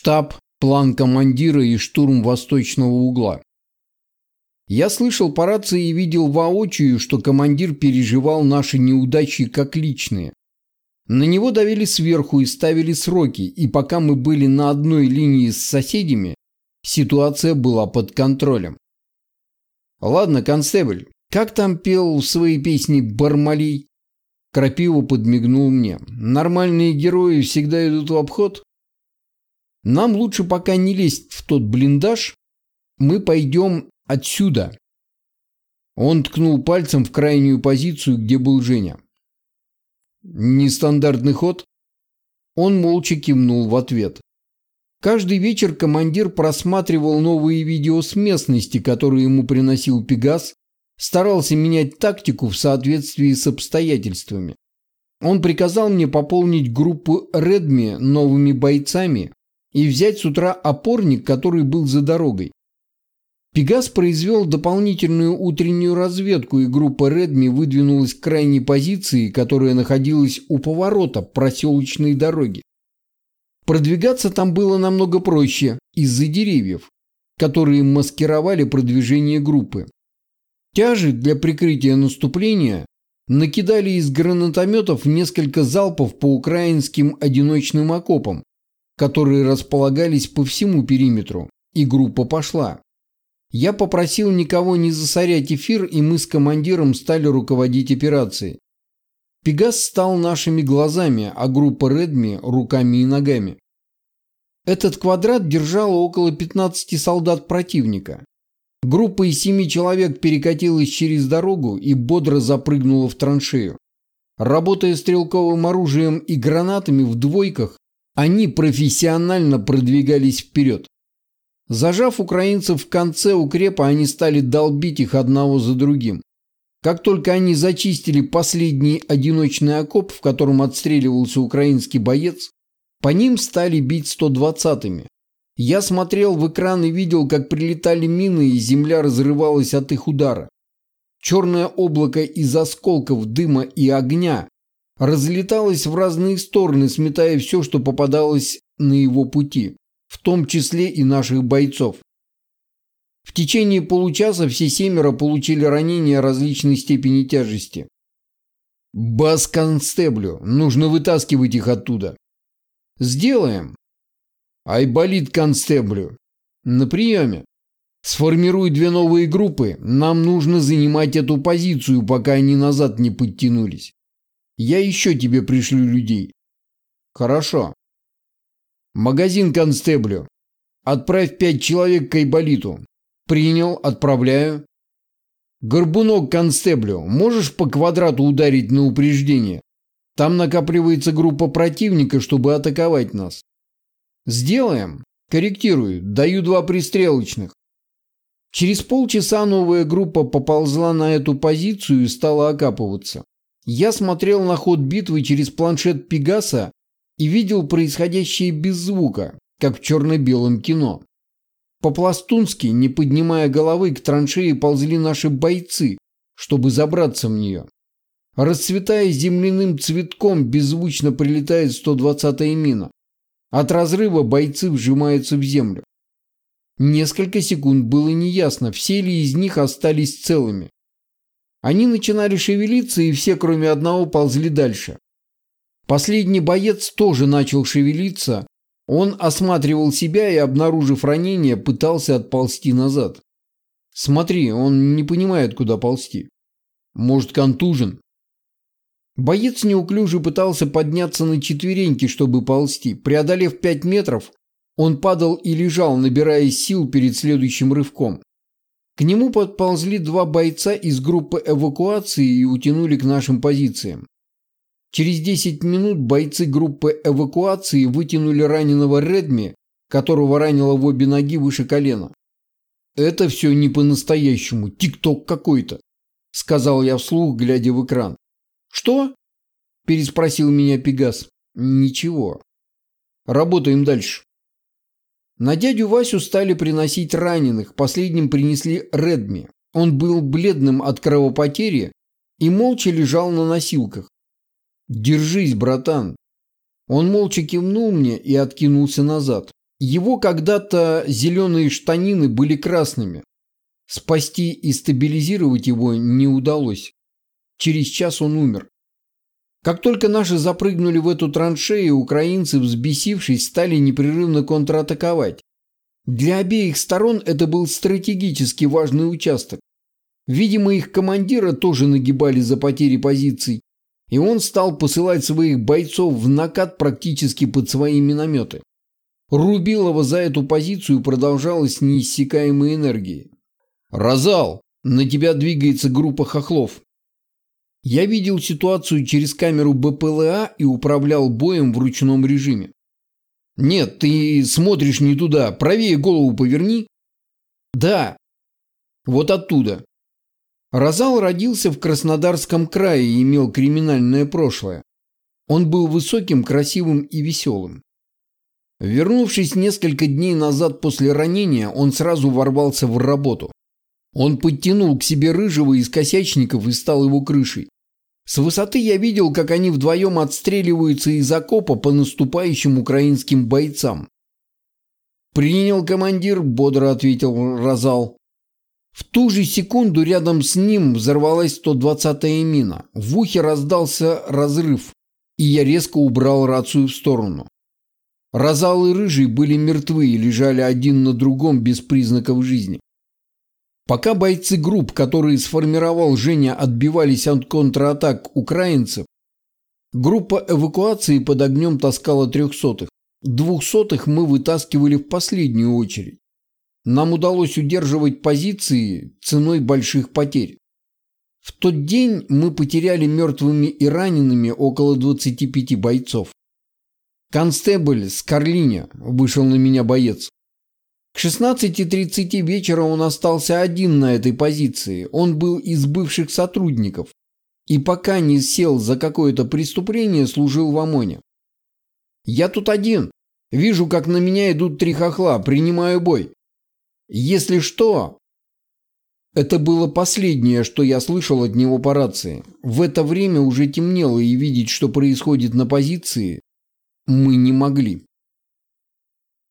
Штаб, план командира и штурм восточного угла. Я слышал по рации и видел воочию, что командир переживал наши неудачи как личные. На него давили сверху и ставили сроки, и пока мы были на одной линии с соседями, ситуация была под контролем. Ладно, констебль, как там пел в своей песне Бармалей? Крапива подмигнул мне. Нормальные герои всегда идут в обход? Нам лучше пока не лезть в тот блиндаж. Мы пойдем отсюда. Он ткнул пальцем в крайнюю позицию, где был Женя. Нестандартный ход? Он молча кивнул в ответ. Каждый вечер командир просматривал новые видео с местности, которые ему приносил Пегас, старался менять тактику в соответствии с обстоятельствами. Он приказал мне пополнить группу Редми новыми бойцами и взять с утра опорник, который был за дорогой. Пегас произвел дополнительную утреннюю разведку, и группа Редми выдвинулась к крайней позиции, которая находилась у поворота проселочной дороги. Продвигаться там было намного проще из-за деревьев, которые маскировали продвижение группы. Тяжи для прикрытия наступления накидали из гранатометов несколько залпов по украинским одиночным окопам, которые располагались по всему периметру, и группа пошла. Я попросил никого не засорять эфир, и мы с командиром стали руководить операцией. Пегас стал нашими глазами, а группа Редми – руками и ногами. Этот квадрат держал около 15 солдат противника. Группа из семи человек перекатилась через дорогу и бодро запрыгнула в траншею. Работая стрелковым оружием и гранатами в двойках, они профессионально продвигались вперед. Зажав украинцев в конце укрепа, они стали долбить их одного за другим. Как только они зачистили последний одиночный окоп, в котором отстреливался украинский боец, по ним стали бить 120-ми. Я смотрел в экран и видел, как прилетали мины, и земля разрывалась от их удара. Черное облако из осколков дыма и огня разлеталось в разные стороны, сметая все, что попадалось на его пути в том числе и наших бойцов. В течение получаса все семеро получили ранения различной степени тяжести. «Бас констеблю, нужно вытаскивать их оттуда». «Сделаем». «Айболит констеблю». «На приеме». «Сформируй две новые группы. Нам нужно занимать эту позицию, пока они назад не подтянулись. Я еще тебе пришлю людей». «Хорошо». Магазин констеблю. Отправь пять человек к Айболиту. Принял, отправляю. Горбунок констеблю. Можешь по квадрату ударить на упреждение? Там накапливается группа противника, чтобы атаковать нас. Сделаем. Корректирую. Даю два пристрелочных. Через полчаса новая группа поползла на эту позицию и стала окапываться. Я смотрел на ход битвы через планшет Пегаса и видел происходящее без звука, как в черно-белом кино. По-пластунски, не поднимая головы, к траншеи ползли наши бойцы, чтобы забраться в нее. Расцветая земляным цветком, беззвучно прилетает 120-я мина. От разрыва бойцы вжимаются в землю. Несколько секунд было неясно, все ли из них остались целыми. Они начинали шевелиться, и все, кроме одного, ползли дальше. Последний боец тоже начал шевелиться. Он осматривал себя и, обнаружив ранение, пытался отползти назад. Смотри, он не понимает, куда ползти. Может, контужен? Боец неуклюже пытался подняться на четвереньки, чтобы ползти. Преодолев пять метров, он падал и лежал, набирая сил перед следующим рывком. К нему подползли два бойца из группы эвакуации и утянули к нашим позициям. Через 10 минут бойцы группы эвакуации вытянули раненого Редми, которого ранило в обе ноги выше колена. «Это все не по-настоящему, тикток какой-то», – сказал я вслух, глядя в экран. «Что?» – переспросил меня Пегас. «Ничего. Работаем дальше». На дядю Васю стали приносить раненых, последним принесли Редми. Он был бледным от кровопотери и молча лежал на носилках. «Держись, братан!» Он молча кивнул мне и откинулся назад. Его когда-то зеленые штанины были красными. Спасти и стабилизировать его не удалось. Через час он умер. Как только наши запрыгнули в эту траншею, украинцы, взбесившись, стали непрерывно контратаковать. Для обеих сторон это был стратегически важный участок. Видимо, их командира тоже нагибали за потери позиций, и он стал посылать своих бойцов в накат практически под свои минометы. Рубилова за эту позицию продолжалась неиссякаемой энергией. «Розал, на тебя двигается группа хохлов. Я видел ситуацию через камеру БПЛА и управлял боем в ручном режиме. Нет, ты смотришь не туда. Правее голову поверни. Да. Вот оттуда. Розал родился в Краснодарском крае и имел криминальное прошлое. Он был высоким, красивым и веселым. Вернувшись несколько дней назад после ранения, он сразу ворвался в работу. Он подтянул к себе рыжего из косячников и стал его крышей. С высоты я видел, как они вдвоем отстреливаются из окопа по наступающим украинским бойцам. «Принял командир», – бодро ответил Розал. В ту же секунду рядом с ним взорвалась 120-я мина. В ухе раздался разрыв, и я резко убрал рацию в сторону. Розал и Рыжий были мертвы и лежали один на другом без признаков жизни. Пока бойцы групп, которые сформировал Женя, отбивались от контратак украинцев, группа эвакуации под огнем таскала трехсотых. Двухсотых мы вытаскивали в последнюю очередь. Нам удалось удерживать позиции ценой больших потерь. В тот день мы потеряли мертвыми и ранеными около 25 бойцов. «Констебль с Карлиня», – вышел на меня боец. К 16.30 вечера он остался один на этой позиции. Он был из бывших сотрудников. И пока не сел за какое-то преступление, служил в ОМОНе. «Я тут один. Вижу, как на меня идут три хохла. Принимаю бой. Если что...» Это было последнее, что я слышал от него по рации. В это время уже темнело, и видеть, что происходит на позиции, мы не могли.